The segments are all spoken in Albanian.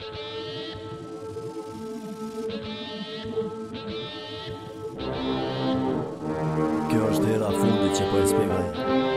Kjo është dera fundit që po e spikaj.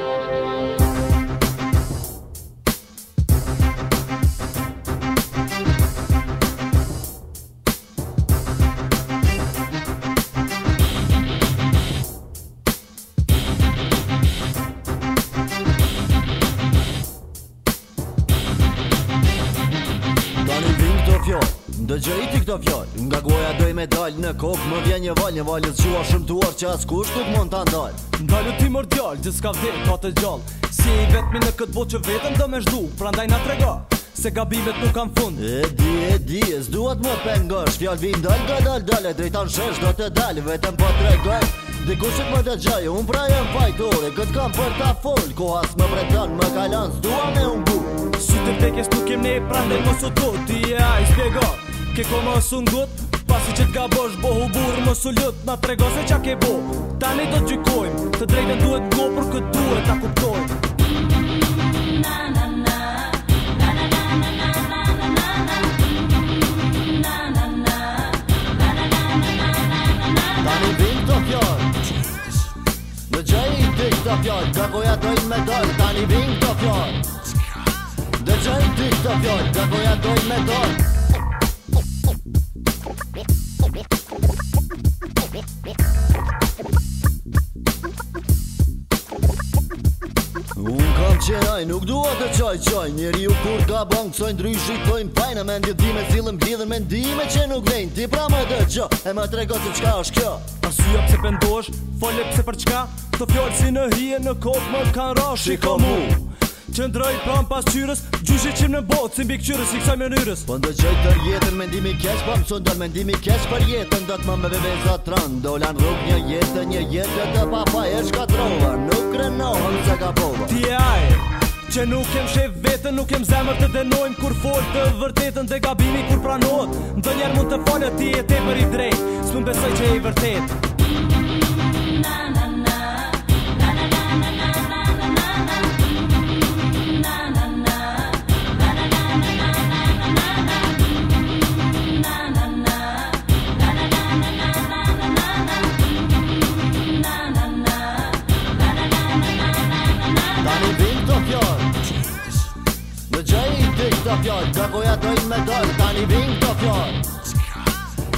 fjoll Ndë gjëriti këto fjoll Nga goja doj me dal Në kokë më vjen një val Një val jës gjua shumë tuar Që as nuk tuk mund të ndal Ndalu ti mër djall Gjës ka vdhe ka të gjall Si e i vetmi në këtë bot që vetëm dë me shdu Pra ndaj nga trega Se gabimet nuk kam fund E di, e di, e s'duat më pengosh Fjall vi ndal, ga dal, dal E drejtan shesh do të dal Vetëm po tregoj Diku që t'me dhe gjaj Unë pra jem fajtore Këtë kam për ta fol, Ko as më bretan, më kalan S'dua të beqes nuk kem ne pranem mos o do ti e a ai shpego qe komo sun good Pasi që te gabosh bo u burm absolut na trego se ke bo tani do t'gjykojmë Të te duhet go për këtë duhet ta kuptojmë na na të na na na na të na na na na na na na fjoj Dhe voja doj me doj Unë kam qenaj, nuk dua të qaj qaj Njeri u kur ka bank, coj ndrysh i tojnë pajnë Me ndje dime cilëm me ndime që nuk vejnë Ti pra më dhe gjo, e më trego të qka është kjo Asyja pse pëndosh, fole pse për qka Të fjollë si në hije në kopë më kanë ra Shiko mu, Qëndroj pran pas qyres Gjushe qim në botë Si mbi këqyres Si kësaj mënyres Po ndë gjoj të jetën Mendimi kesh Po mësun dër mendimi kesh Për jetën Do të më me bebe Do Dolan rrug një jetën Një jetë të papa e shkatrova Nuk rënohën se ka pova Ti ajë, Që nuk kem shef vetën Nuk kem zemër të denojmë Kur folë të vërtetën Dhe gabimi kur pranohët Ndë njerë mund të falë Ti e te për i drejt Së më besoj që e i vërtetë Ja, do goja doim me dor tani vin to flor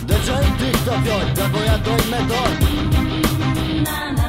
De jentë stoj, do goja doim me dor Na